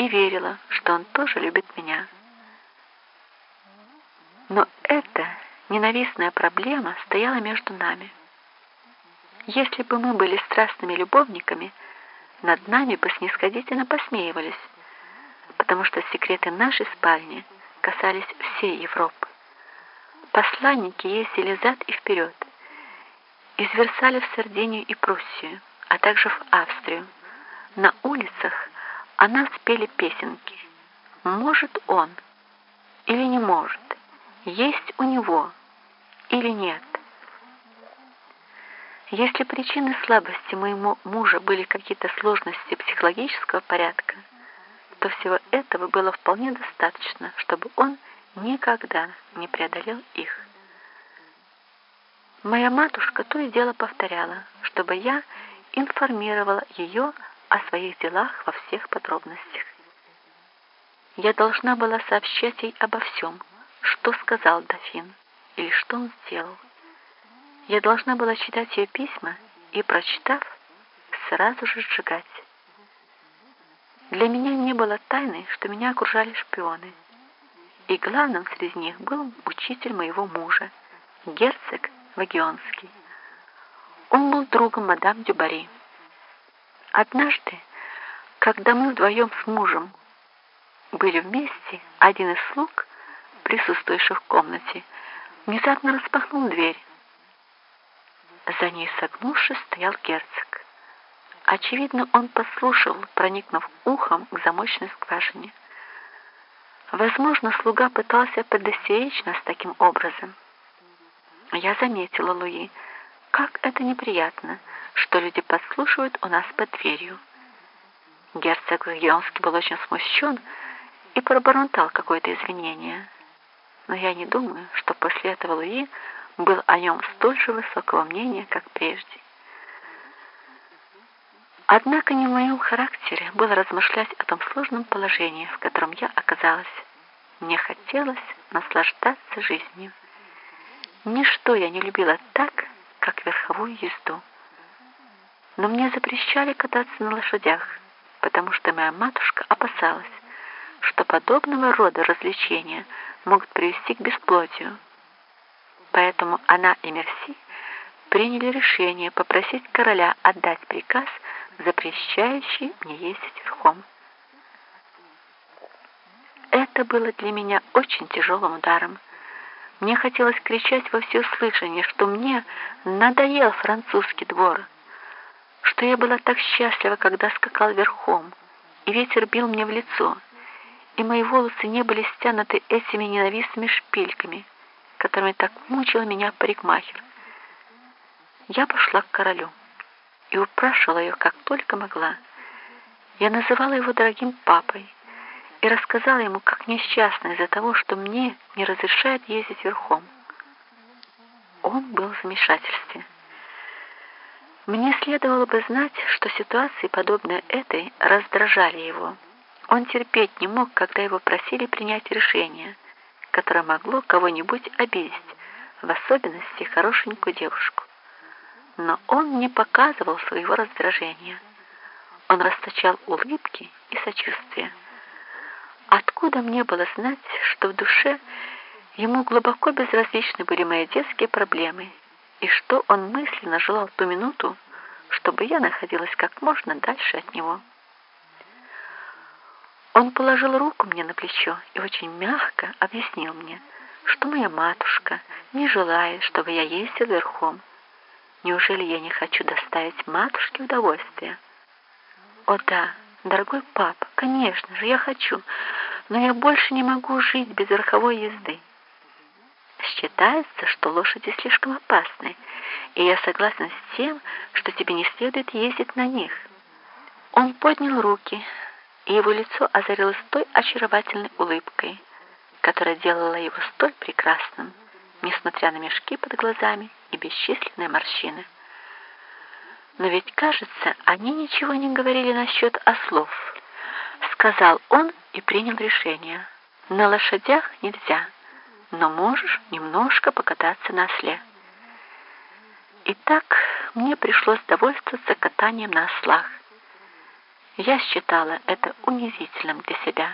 и верила, что он тоже любит меня. Но эта ненавистная проблема стояла между нами. Если бы мы были страстными любовниками, над нами бы снисходительно посмеивались, потому что секреты нашей спальни касались всей Европы. Посланники ездили зад и вперед, из Версаля в Сардинию и Пруссию, а также в Австрию. На улицах о нас пели песенки. Может он или не может, есть у него или нет. Если причиной слабости моему мужа были какие-то сложности психологического порядка, то всего этого было вполне достаточно, чтобы он никогда не преодолел их. Моя матушка то и дело повторяла, чтобы я информировала ее о своих делах во всех подробностях. Я должна была сообщать ей обо всем, что сказал дофин или что он сделал. Я должна была читать ее письма и, прочитав, сразу же сжигать. Для меня не было тайны, что меня окружали шпионы. И главным среди них был учитель моего мужа, герцог Вагионский. Он был другом мадам Дюбари. Однажды, когда мы вдвоем с мужем были вместе, один из слуг, присутствующих в комнате, внезапно распахнул дверь за ней согнувшись стоял герцог. Очевидно, он послушал, проникнув ухом к замочной скважине. Возможно, слуга пытался предостеречь нас таким образом. Я заметила Луи, как это неприятно, что люди подслушивают у нас под дверью. Герцог Геонский был очень смущен и пробормотал какое-то извинение. Но я не думаю, что после этого Луи был о нем столь же высокого мнения, как прежде. Однако не в моем характере было размышлять о том сложном положении, в котором я оказалась. Мне хотелось наслаждаться жизнью. Ничто я не любила так, как верховую езду. Но мне запрещали кататься на лошадях, потому что моя матушка опасалась, что подобного рода развлечения могут привести к бесплодию. Поэтому она и Мерси приняли решение попросить короля отдать приказ, запрещающий мне ездить верхом. Это было для меня очень тяжелым ударом. Мне хотелось кричать во всеуслышание, что мне надоел французский двор, что я была так счастлива, когда скакал верхом, и ветер бил мне в лицо, и мои волосы не были стянуты этими ненавистными шпильками — которыми так мучил меня парикмахер. Я пошла к королю и упрашивала ее как только могла. Я называла его дорогим папой и рассказала ему, как несчастна из-за того, что мне не разрешают ездить верхом. Он был в замешательстве. Мне следовало бы знать, что ситуации, подобные этой, раздражали его. Он терпеть не мог, когда его просили принять решение – которое могло кого-нибудь обидеть, в особенности хорошенькую девушку. Но он не показывал своего раздражения. Он расточал улыбки и сочувствие. Откуда мне было знать, что в душе ему глубоко безразличны были мои детские проблемы, и что он мысленно желал ту минуту, чтобы я находилась как можно дальше от него. Он положил руку мне на плечо и очень мягко объяснил мне, что моя матушка не желает, чтобы я ездил верхом. Неужели я не хочу доставить матушке удовольствие? О да, дорогой папа, конечно же, я хочу, но я больше не могу жить без верховой езды. Считается, что лошади слишком опасны, и я согласна с тем, что тебе не следует ездить на них. Он поднял руки, и его лицо озарилось той очаровательной улыбкой, которая делала его столь прекрасным, несмотря на мешки под глазами и бесчисленные морщины. Но ведь, кажется, они ничего не говорили насчет ослов. Сказал он и принял решение. На лошадях нельзя, но можешь немножко покататься на осле. Итак, мне пришлось довольствоваться катанием на ослах. Я считала это унизительным для себя.